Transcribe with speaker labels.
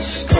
Speaker 1: stars.